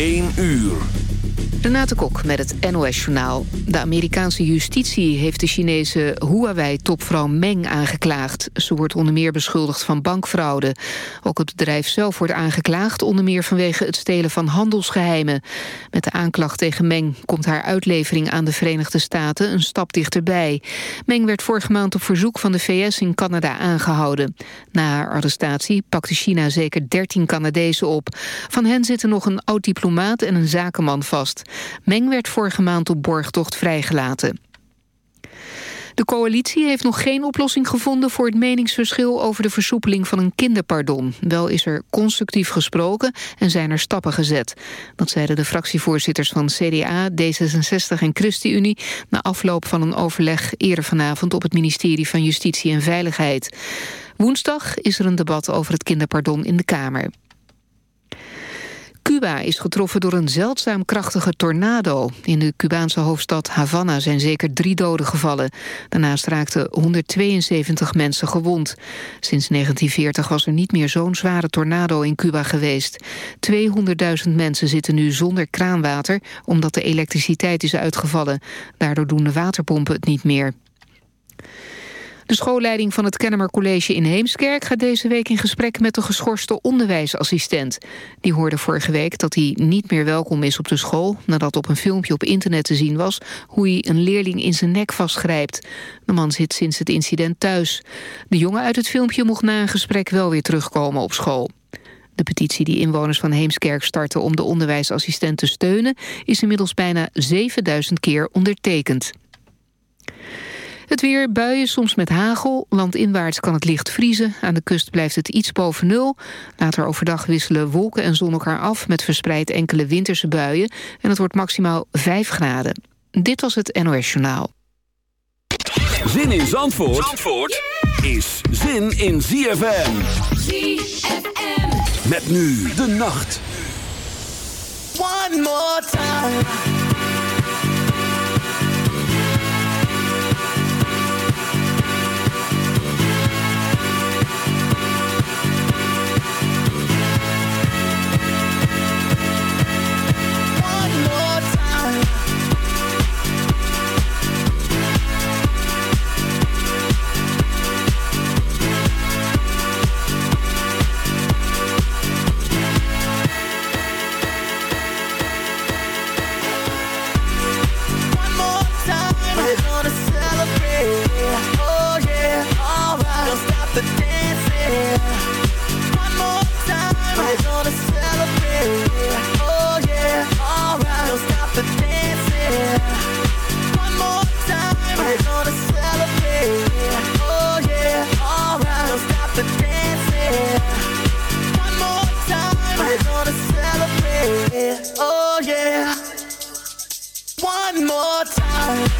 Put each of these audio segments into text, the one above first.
1 uur. Renate Kok met het NOS-journaal. De Amerikaanse justitie heeft de Chinese Huawei-topvrouw Meng aangeklaagd. Ze wordt onder meer beschuldigd van bankfraude. Ook het bedrijf zelf wordt aangeklaagd... onder meer vanwege het stelen van handelsgeheimen. Met de aanklacht tegen Meng komt haar uitlevering aan de Verenigde Staten... een stap dichterbij. Meng werd vorige maand op verzoek van de VS in Canada aangehouden. Na haar arrestatie pakte China zeker 13 Canadezen op. Van hen zitten nog een oud-diplomaat en een zakenman vast. Meng werd vorige maand op borgtocht vrijgelaten. De coalitie heeft nog geen oplossing gevonden voor het meningsverschil over de versoepeling van een kinderpardon. Wel is er constructief gesproken en zijn er stappen gezet. Dat zeiden de fractievoorzitters van CDA, D66 en ChristenUnie na afloop van een overleg eerder vanavond op het ministerie van Justitie en Veiligheid. Woensdag is er een debat over het kinderpardon in de Kamer. Cuba is getroffen door een zeldzaam krachtige tornado. In de Cubaanse hoofdstad Havana zijn zeker drie doden gevallen. Daarnaast raakten 172 mensen gewond. Sinds 1940 was er niet meer zo'n zware tornado in Cuba geweest. 200.000 mensen zitten nu zonder kraanwater... omdat de elektriciteit is uitgevallen. Daardoor doen de waterpompen het niet meer. De schoolleiding van het Kennemer College in Heemskerk... gaat deze week in gesprek met de geschorste onderwijsassistent. Die hoorde vorige week dat hij niet meer welkom is op de school... nadat op een filmpje op internet te zien was... hoe hij een leerling in zijn nek vastgrijpt. De man zit sinds het incident thuis. De jongen uit het filmpje mocht na een gesprek wel weer terugkomen op school. De petitie die inwoners van Heemskerk starten om de onderwijsassistent te steunen... is inmiddels bijna 7000 keer ondertekend. Het weer, buien, soms met hagel. Landinwaarts kan het licht vriezen. Aan de kust blijft het iets boven nul. Later overdag wisselen wolken en zon elkaar af... met verspreid enkele winterse buien. En het wordt maximaal 5 graden. Dit was het NOS Journaal. Zin in Zandvoort, Zandvoort is zin in ZFM. ZFM. Met nu de nacht. One more time. more time.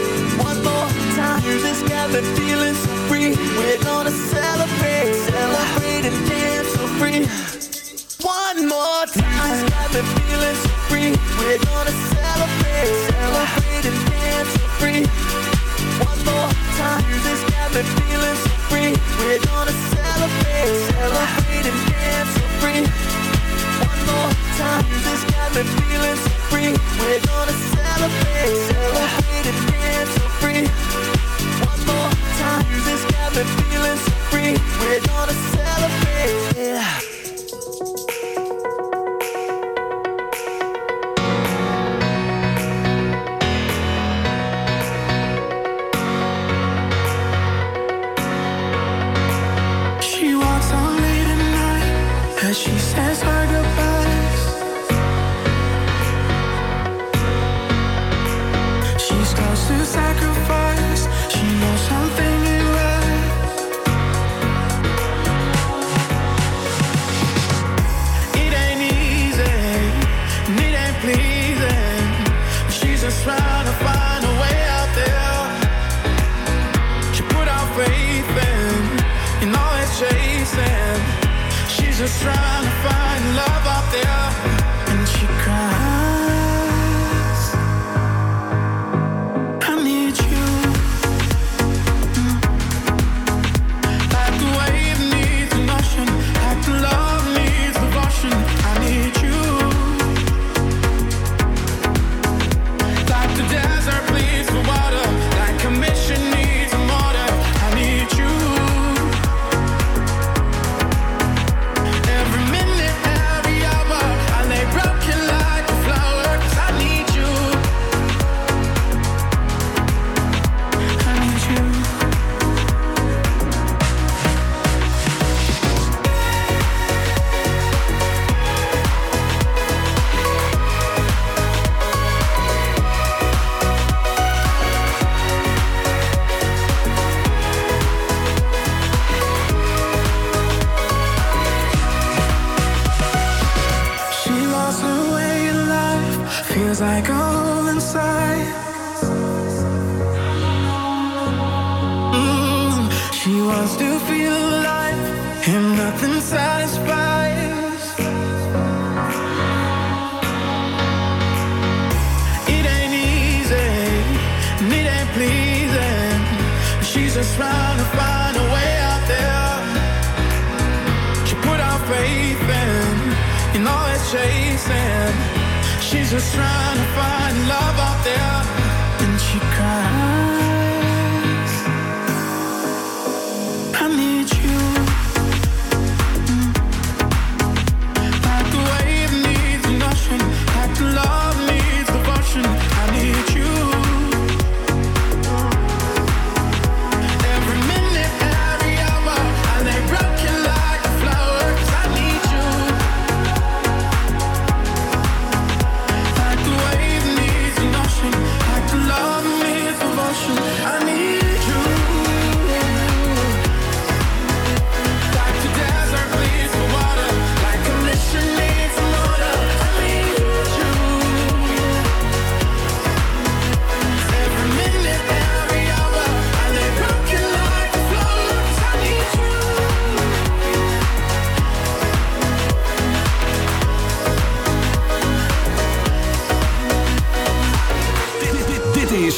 Music's got me feeling so free. We're gonna celebrate, celebrate and dance so free. One more time. Music's got me feeling so free. We're gonna celebrate, celebrate and dance so free. One more time. Music's got me feeling so free. We're gonna celebrate, celebrate and dance so free. One more time. Music's me feeling so free. We're gonna celebrate, celebrate and dance so free got me feeling so free. We're gonna celebrate. Yeah.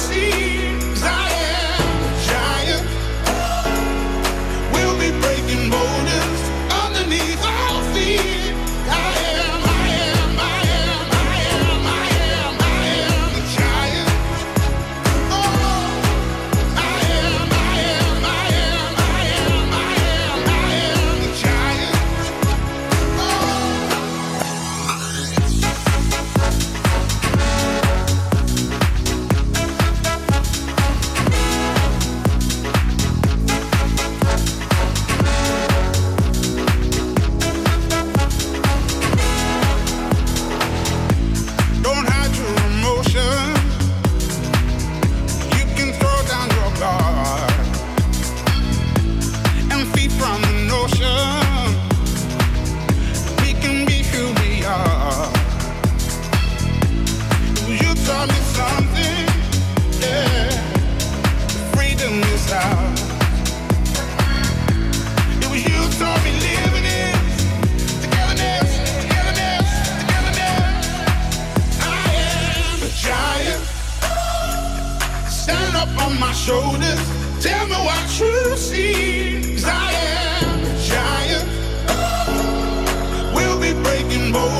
see. shoulders. Tell me what you see. Cause I am a giant. We'll be breaking bones.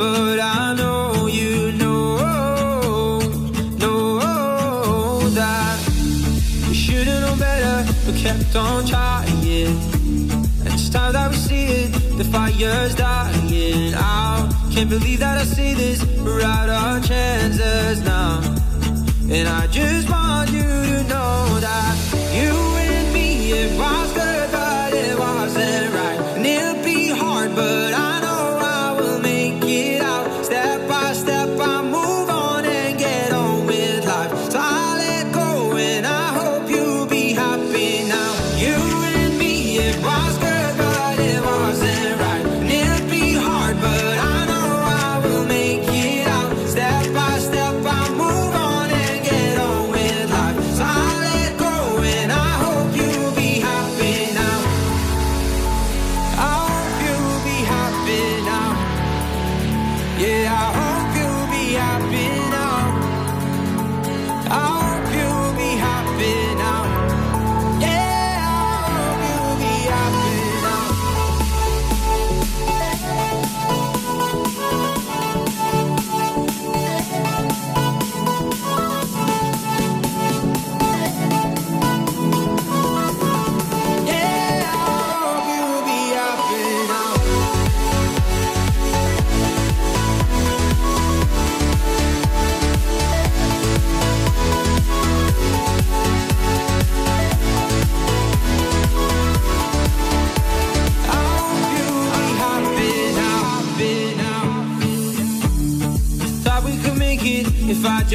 but I know you know, know that we should've known better, but kept on trying. And it's time that we see it, the fire's dying out. Can't believe that I see this, we're out our chances now, and I just want.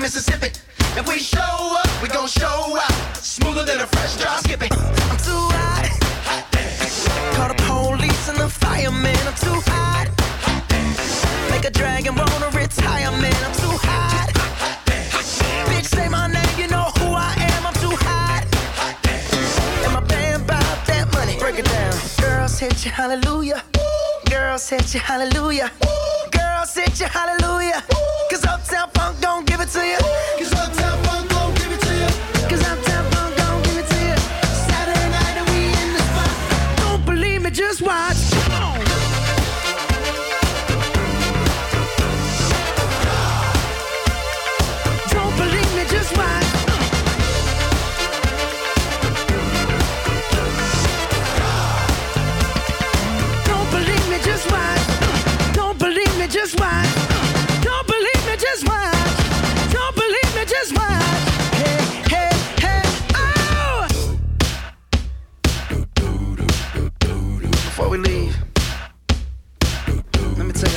Mississippi. If we show up, we gon' show out. Smoother than a fresh drop. Skip it. I'm too hot. hot Call the police and the fireman. I'm too hot. hot Make a dragon wanna retire, man. I'm too hot. Bitch, say my name, you know who I am. I'm too hot. And my band bought that money. Break it down. Girls hit you, hallelujah. Girls hit you, hallelujah. Girls hit you, hallelujah. Cause Uptown Funk don't give it to you. Cause Uptown Funk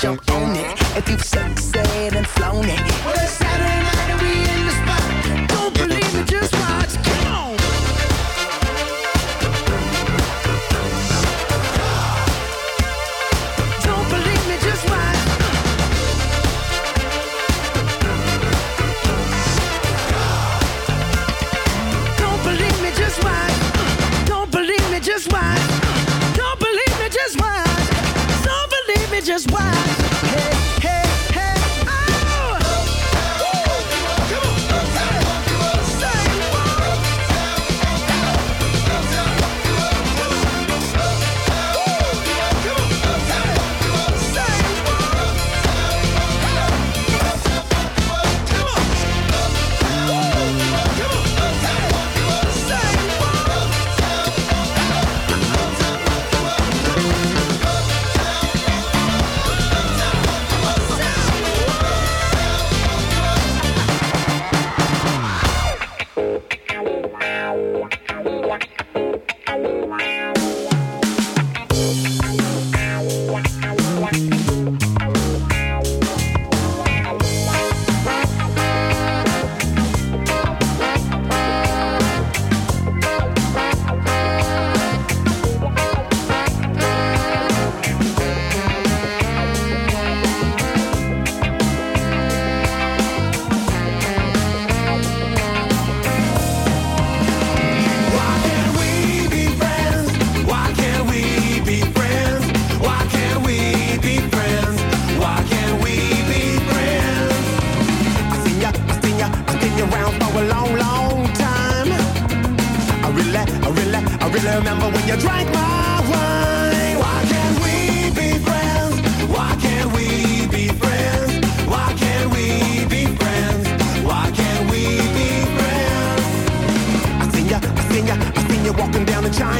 jump on it. If you succeed and flown it. Well, it's Saturday night and we in the spot. Don't believe me, just watch. Come on.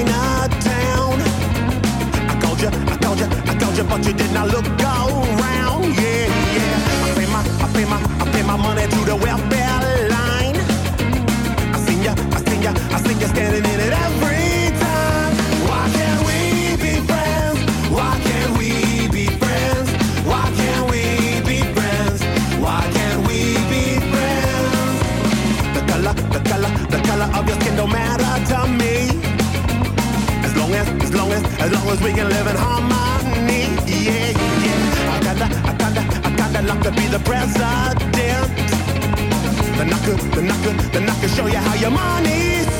Chinatown. I called you, I called you, I called ya, but you did not look as we can live in harmony. Mm, yeah, yeah. I kinda, I kinda, I kinda like to be the president. Then I could, then I could, then I could show you how your money's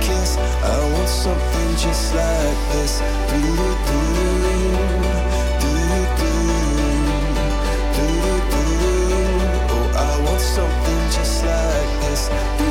I want something just like this. Do-do-do. Oh, I want something just like this.